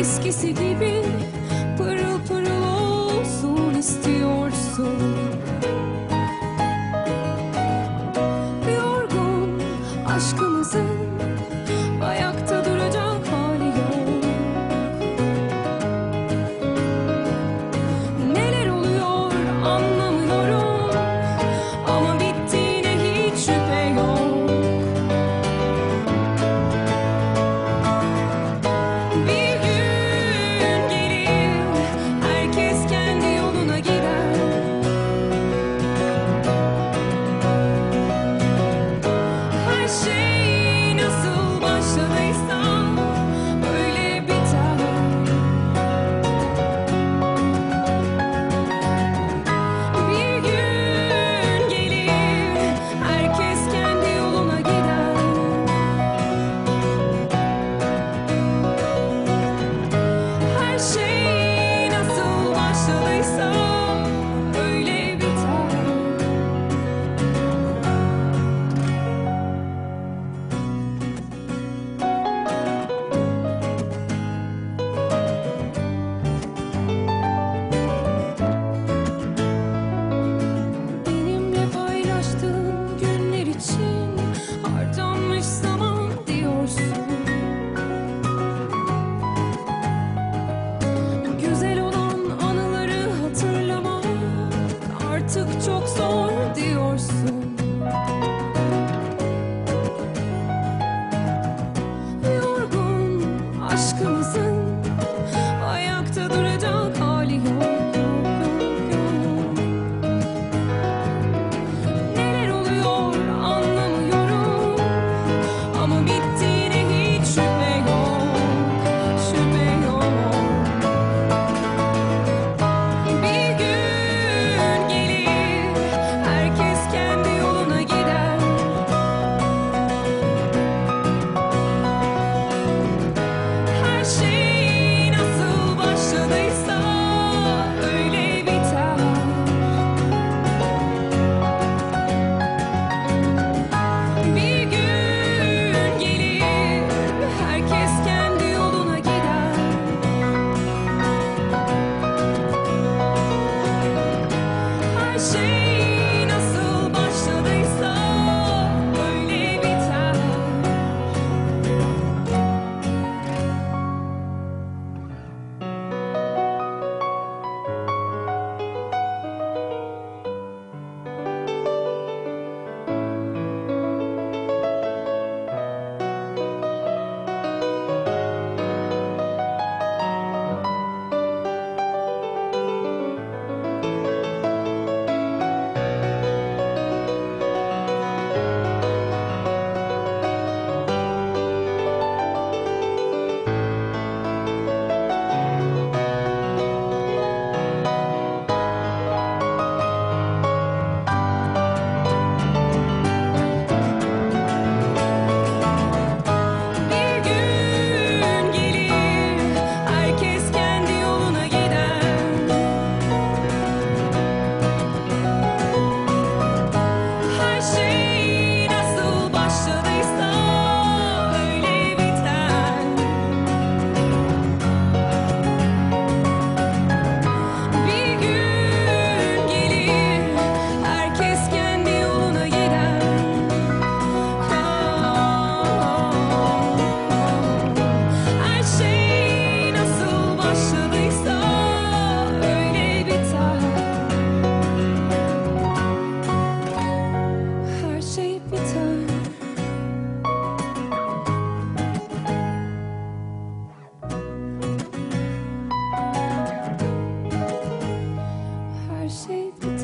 eskisi gibi faith.